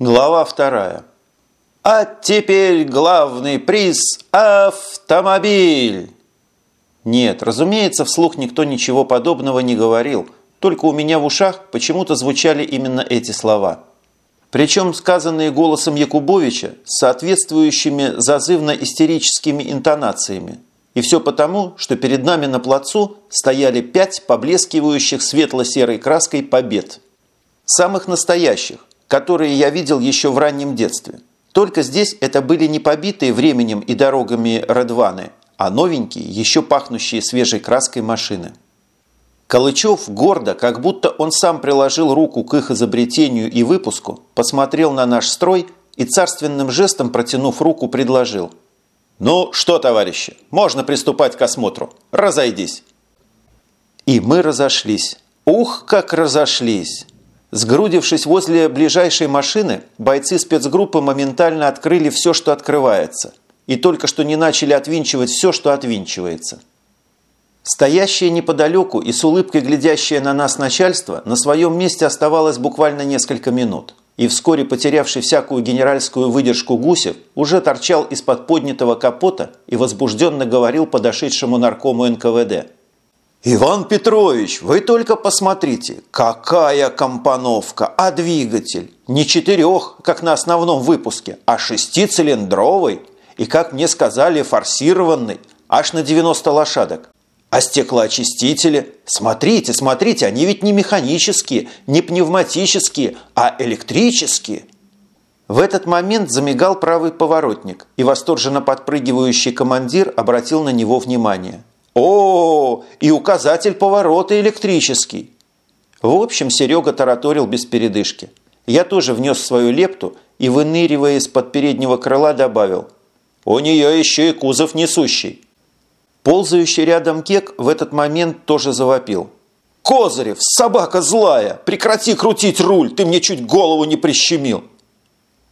Глава вторая. А теперь главный приз – автомобиль! Нет, разумеется, вслух никто ничего подобного не говорил, только у меня в ушах почему-то звучали именно эти слова. Причем сказанные голосом Якубовича с соответствующими зазывно-истерическими интонациями. И все потому, что перед нами на плацу стояли пять поблескивающих светло-серой краской побед. Самых настоящих, которые я видел еще в раннем детстве. Только здесь это были не побитые временем и дорогами Редваны, а новенькие, еще пахнущие свежей краской машины. Калычев гордо, как будто он сам приложил руку к их изобретению и выпуску, посмотрел на наш строй и царственным жестом, протянув руку, предложил. «Ну что, товарищи, можно приступать к осмотру. Разойдись». И мы разошлись. Ух, как разошлись! Сгрудившись возле ближайшей машины, бойцы спецгруппы моментально открыли все, что открывается, и только что не начали отвинчивать все, что отвинчивается. Стоящее неподалеку и с улыбкой глядящее на нас начальство на своем месте оставалось буквально несколько минут, и вскоре потерявший всякую генеральскую выдержку Гусев уже торчал из-под поднятого капота и возбужденно говорил подошедшему наркому НКВД – «Иван Петрович, вы только посмотрите, какая компоновка, а двигатель? Не четырех, как на основном выпуске, а шестицилиндровый и, как мне сказали, форсированный, аж на 90 лошадок. А стеклоочистители? Смотрите, смотрите, они ведь не механические, не пневматические, а электрические». В этот момент замигал правый поворотник, и восторженно подпрыгивающий командир обратил на него внимание – о, и указатель поворота электрический. В общем, Серега тараторил без передышки. Я тоже внес свою лепту и, выныривая из-под переднего крыла, добавил. У нее еще и кузов несущий. Ползающий рядом кек в этот момент тоже завопил. «Козырев, собака злая! Прекрати крутить руль, ты мне чуть голову не прищемил!»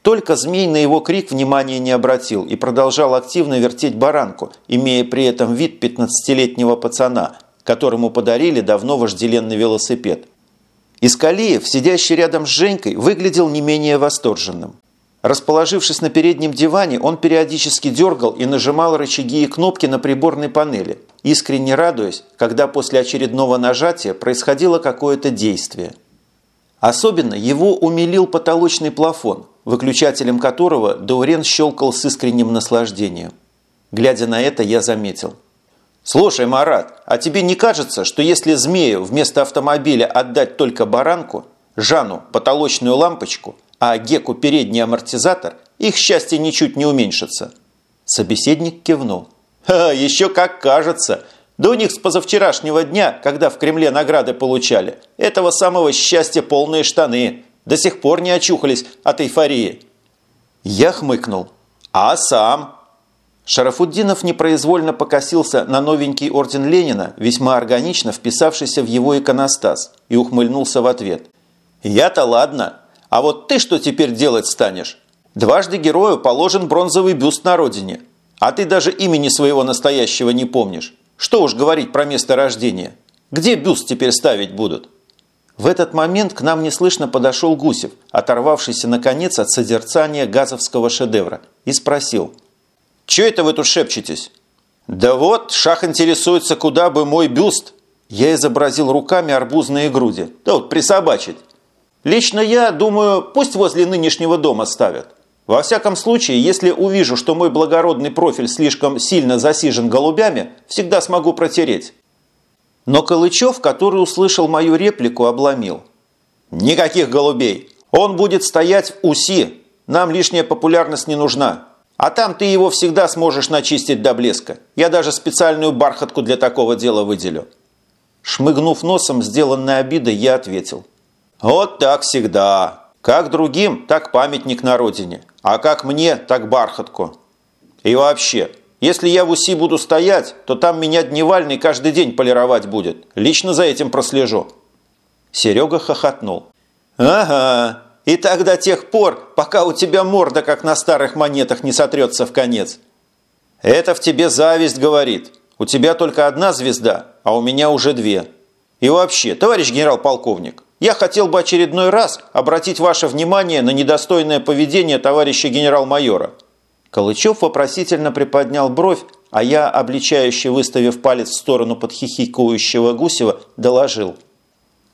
Только змей на его крик внимания не обратил и продолжал активно вертеть баранку, имея при этом вид 15-летнего пацана, которому подарили давно вожделенный велосипед. Искалиев, сидящий рядом с Женькой, выглядел не менее восторженным. Расположившись на переднем диване, он периодически дергал и нажимал рычаги и кнопки на приборной панели, искренне радуясь, когда после очередного нажатия происходило какое-то действие. Особенно его умилил потолочный плафон – выключателем которого Даурен щелкал с искренним наслаждением. Глядя на это, я заметил. «Слушай, Марат, а тебе не кажется, что если змею вместо автомобиля отдать только баранку, Жану – потолочную лампочку, а Геку – передний амортизатор, их счастье ничуть не уменьшится?» Собеседник кивнул. «Ха, еще как кажется!» Да у них с позавчерашнего дня, когда в Кремле награды получали, этого самого счастья полные штаны. До сих пор не очухались от эйфории. Я хмыкнул. А сам? Шарафуддинов непроизвольно покосился на новенький орден Ленина, весьма органично вписавшийся в его иконостас, и ухмыльнулся в ответ. «Я-то ладно, а вот ты что теперь делать станешь? Дважды герою положен бронзовый бюст на родине, а ты даже имени своего настоящего не помнишь. Что уж говорить про место рождения. Где бюст теперь ставить будут?» В этот момент к нам неслышно подошел Гусев, оторвавшийся наконец от созерцания газовского шедевра, и спросил. «Че это вы тут шепчетесь?» «Да вот, Шах интересуется, куда бы мой бюст...» Я изобразил руками арбузные груди. Да вот, присобачить. Лично я думаю, пусть возле нынешнего дома ставят. Во всяком случае, если увижу, что мой благородный профиль слишком сильно засижен голубями, всегда смогу протереть. Но Калычев, который услышал мою реплику, обломил. «Никаких голубей! Он будет стоять в УСИ! Нам лишняя популярность не нужна! А там ты его всегда сможешь начистить до блеска! Я даже специальную бархатку для такого дела выделю!» Шмыгнув носом сделанной обидой, я ответил. «Вот так всегда! Как другим, так памятник на родине, а как мне, так бархатку! И вообще, если я в УСИ буду стоять, то там меня дневальный каждый день полировать будет. Лично за этим прослежу». Серега хохотнул. «Ага, и так до тех пор, пока у тебя морда, как на старых монетах, не сотрется в конец. Это в тебе зависть говорит. У тебя только одна звезда, а у меня уже две. И вообще, товарищ генерал-полковник, Я хотел бы очередной раз обратить ваше внимание на недостойное поведение товарища генерал-майора». Калычев вопросительно приподнял бровь, а я, обличающе выставив палец в сторону подхихикующего Гусева, доложил.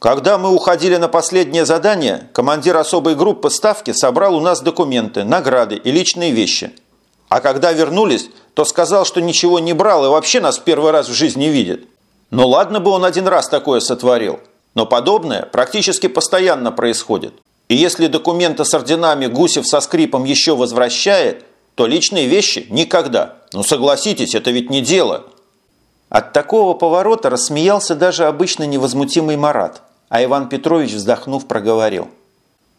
«Когда мы уходили на последнее задание, командир особой группы ставки собрал у нас документы, награды и личные вещи. А когда вернулись, то сказал, что ничего не брал и вообще нас первый раз в жизни видит. Ну ладно бы он один раз такое сотворил, но подобное практически постоянно происходит. И если документы с орденами Гусев со скрипом еще возвращает, то личные вещи никогда. Ну согласитесь, это ведь не дело. От такого поворота рассмеялся даже обычно невозмутимый Марат, а Иван Петрович, вздохнув, проговорил.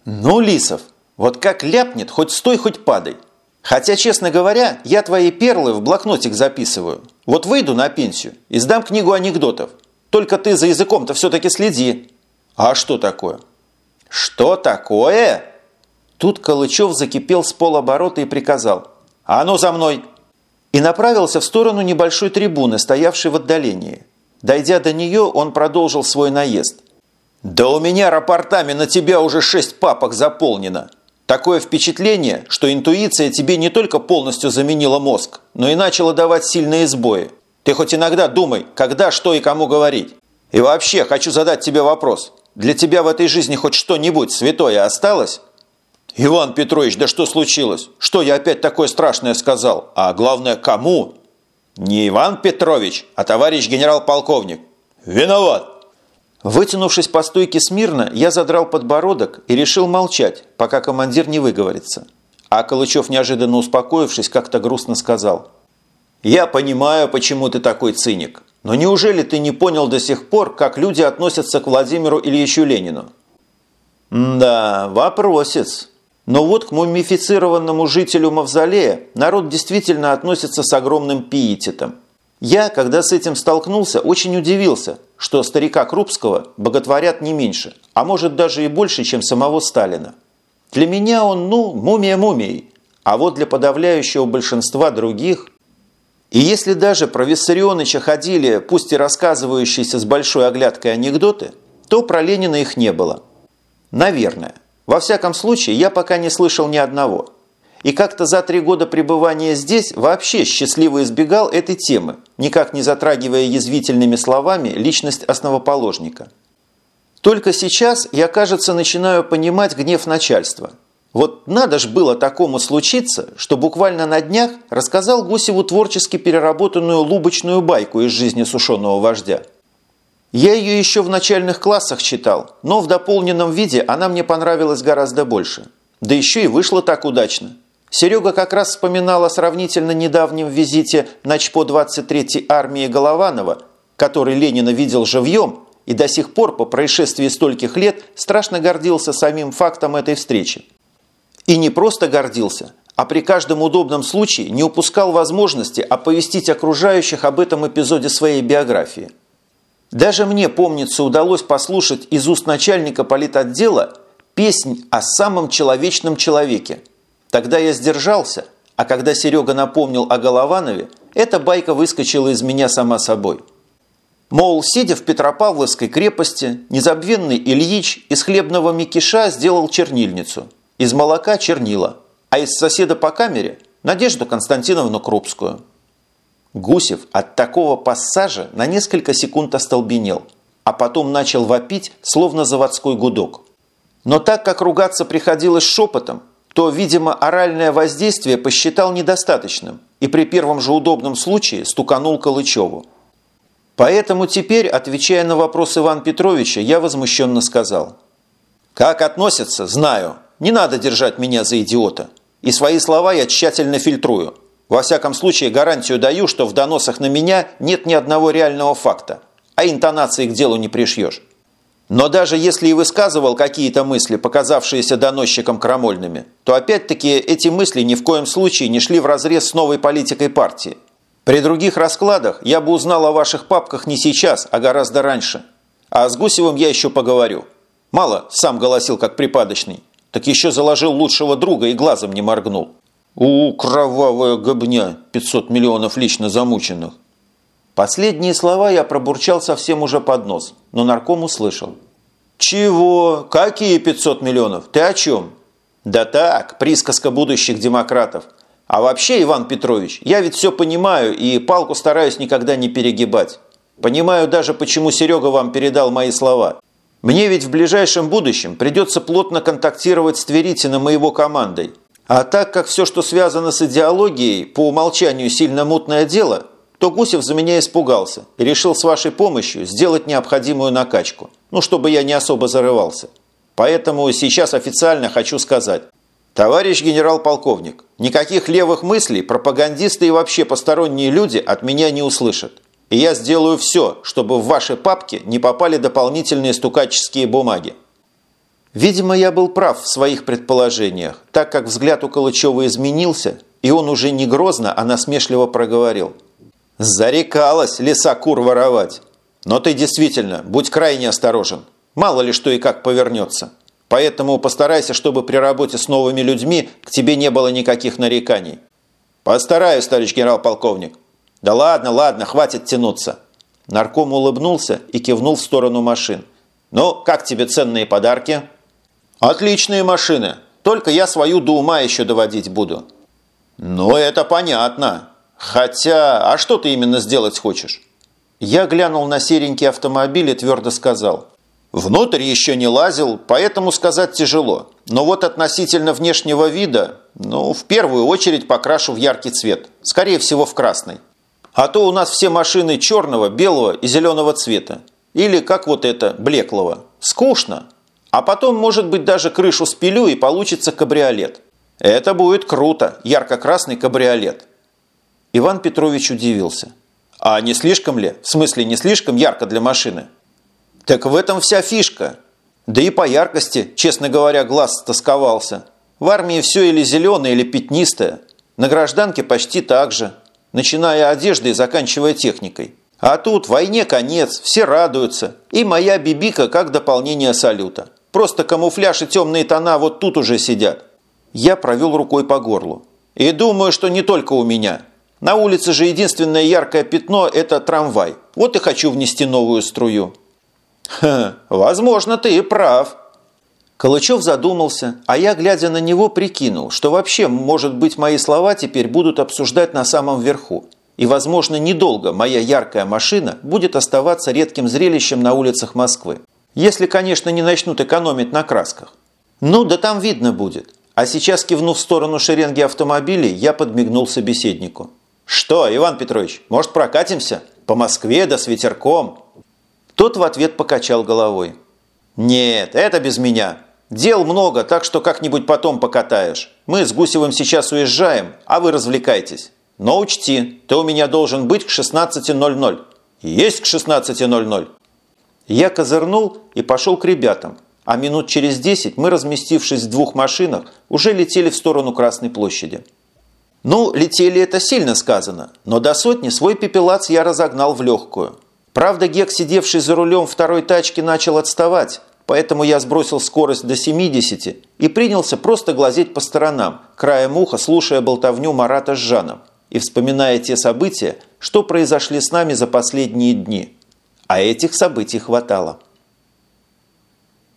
«Ну, Лисов, вот как ляпнет, хоть стой, хоть падай. Хотя, честно говоря, я твои перлы в блокнотик записываю. Вот выйду на пенсию и сдам книгу анекдотов. Только ты за языком-то все-таки следи. А что такое? Что такое? Тут Калычев закипел с полоборота и приказал. «А ну за мной!» И направился в сторону небольшой трибуны, стоявшей в отдалении. Дойдя до нее, он продолжил свой наезд. «Да у меня рапортами на тебя уже шесть папок заполнено. Такое впечатление, что интуиция тебе не только полностью заменила мозг, но и начала давать сильные сбои. Ты хоть иногда думай, когда, что и кому говорить. И вообще, хочу задать тебе вопрос. Для тебя в этой жизни хоть что-нибудь святое осталось?» «Иван Петрович, да что случилось? Что я опять такое страшное сказал? А главное, кому?» «Не Иван Петрович, а товарищ генерал-полковник». «Виноват!» Вытянувшись по стойке смирно, я задрал подбородок и решил молчать, пока командир не выговорится. А Калычев, неожиданно успокоившись, как-то грустно сказал. «Я понимаю, почему ты такой циник. Но неужели ты не понял до сих пор, как люди относятся к Владимиру Ильичу Ленину?» «Да, вопросец», но вот к мумифицированному жителю Мавзолея народ действительно относится с огромным пиететом. Я, когда с этим столкнулся, очень удивился, что старика Крупского боготворят не меньше, а может даже и больше, чем самого Сталина. Для меня он, ну, мумия мумией, а вот для подавляющего большинства других... И если даже про Виссарионовича ходили, пусть и рассказывающиеся с большой оглядкой анекдоты, то про Ленина их не было. Наверное. Во всяком случае, я пока не слышал ни одного. И как-то за три года пребывания здесь вообще счастливо избегал этой темы, никак не затрагивая язвительными словами личность основоположника. Только сейчас я, кажется, начинаю понимать гнев начальства. Вот надо ж было такому случиться, что буквально на днях рассказал Гусеву творчески переработанную лубочную байку из жизни сушеного вождя – я ее еще в начальных классах читал, но в дополненном виде она мне понравилась гораздо больше. Да еще и вышла так удачно. Серега как раз вспоминал о сравнительно недавнем визите на ЧПО 23-й армии Голованова, который Ленина видел живьем и до сих пор по происшествии стольких лет страшно гордился самим фактом этой встречи. И не просто гордился, а при каждом удобном случае не упускал возможности оповестить окружающих об этом эпизоде своей биографии – даже мне, помнится, удалось послушать из уст начальника политотдела песнь о самом человечном человеке. Тогда я сдержался, а когда Серега напомнил о Голованове, эта байка выскочила из меня сама собой. Мол, сидя в Петропавловской крепости, незабвенный Ильич из хлебного мякиша сделал чернильницу, из молока чернила, а из соседа по камере – Надежду Константиновну Крупскую – Гусев от такого пассажа на несколько секунд остолбенел, а потом начал вопить, словно заводской гудок. Но так как ругаться приходилось шепотом, то, видимо, оральное воздействие посчитал недостаточным и при первом же удобном случае стуканул Калычеву. Поэтому теперь, отвечая на вопрос Ивана Петровича, я возмущенно сказал. «Как относятся, знаю. Не надо держать меня за идиота. И свои слова я тщательно фильтрую. Во всяком случае, гарантию даю, что в доносах на меня нет ни одного реального факта, а интонации к делу не пришьешь. Но даже если и высказывал какие-то мысли, показавшиеся доносчикам крамольными, то опять-таки эти мысли ни в коем случае не шли вразрез с новой политикой партии. При других раскладах я бы узнал о ваших папках не сейчас, а гораздо раньше. А с Гусевым я еще поговорю. Мало сам голосил как припадочный, так еще заложил лучшего друга и глазом не моргнул. У, кровавая гобня, 500 миллионов лично замученных. Последние слова я пробурчал совсем уже под нос, но нарком услышал. Чего? Какие 500 миллионов? Ты о чем? Да так, присказка будущих демократов. А вообще, Иван Петрович, я ведь все понимаю и палку стараюсь никогда не перегибать. Понимаю даже, почему Серега вам передал мои слова. Мне ведь в ближайшем будущем придется плотно контактировать с Тверитиным и его командой. А так как все, что связано с идеологией, по умолчанию сильно мутное дело, то Гусев за меня испугался и решил с вашей помощью сделать необходимую накачку, ну, чтобы я не особо зарывался. Поэтому сейчас официально хочу сказать. Товарищ генерал-полковник, никаких левых мыслей пропагандисты и вообще посторонние люди от меня не услышат. И я сделаю все, чтобы в ваши папки не попали дополнительные стукаческие бумаги. Видимо, я был прав в своих предположениях, так как взгляд у Калычева изменился, и он уже не грозно, а насмешливо проговорил. «Зарекалась леса кур воровать. Но ты действительно, будь крайне осторожен. Мало ли что и как повернется. Поэтому постарайся, чтобы при работе с новыми людьми к тебе не было никаких нареканий». «Постараюсь, товарищ генерал-полковник». «Да ладно, ладно, хватит тянуться». Нарком улыбнулся и кивнул в сторону машин. «Ну, как тебе ценные подарки?» «Отличные машины, только я свою до ума еще доводить буду». «Ну, это понятно. Хотя, а что ты именно сделать хочешь?» Я глянул на серенький автомобиль и твердо сказал. «Внутрь еще не лазил, поэтому сказать тяжело. Но вот относительно внешнего вида, ну, в первую очередь покрашу в яркий цвет. Скорее всего, в красный. А то у нас все машины черного, белого и зеленого цвета. Или как вот это, блеклого. Скучно. А потом, может быть, даже крышу спилю и получится кабриолет. Это будет круто, ярко-красный кабриолет. Иван Петрович удивился. А не слишком ли? В смысле, не слишком ярко для машины? Так в этом вся фишка. Да и по яркости, честно говоря, глаз стосковался. В армии все или зеленое, или пятнистое. На гражданке почти так же начиная одеждой и заканчивая техникой. А тут войне конец, все радуются. И моя бибика как дополнение салюта. Просто камуфляж и темные тона вот тут уже сидят. Я провел рукой по горлу. И думаю, что не только у меня. На улице же единственное яркое пятно – это трамвай. Вот и хочу внести новую струю. Ха, возможно, ты и прав. Калычев задумался, а я, глядя на него, прикинул, что вообще, может быть, мои слова теперь будут обсуждать на самом верху. И, возможно, недолго моя яркая машина будет оставаться редким зрелищем на улицах Москвы. Если, конечно, не начнут экономить на красках. Ну, да там видно будет. А сейчас, кивнув в сторону шеренги автомобилей, я подмигнул собеседнику. «Что, Иван Петрович, может, прокатимся? По Москве, да с ветерком?» Тот в ответ покачал головой. «Нет, это без меня. Дел много, так что как-нибудь потом покатаешь. Мы с Гусевым сейчас уезжаем, а вы развлекайтесь. Но учти, ты у меня должен быть к 16.00. Есть к 16.00». Я козырнул и пошел к ребятам, а минут через десять мы, разместившись в двух машинах, уже летели в сторону Красной площади. Ну, летели это сильно сказано, но до сотни свой пепелац я разогнал в легкую. Правда, Гек, сидевший за рулем второй тачки, начал отставать, поэтому я сбросил скорость до 70 и принялся просто глазеть по сторонам, краем уха слушая болтовню Марата с Жаном и вспоминая те события, что произошли с нами за последние дни. А этих событий хватало.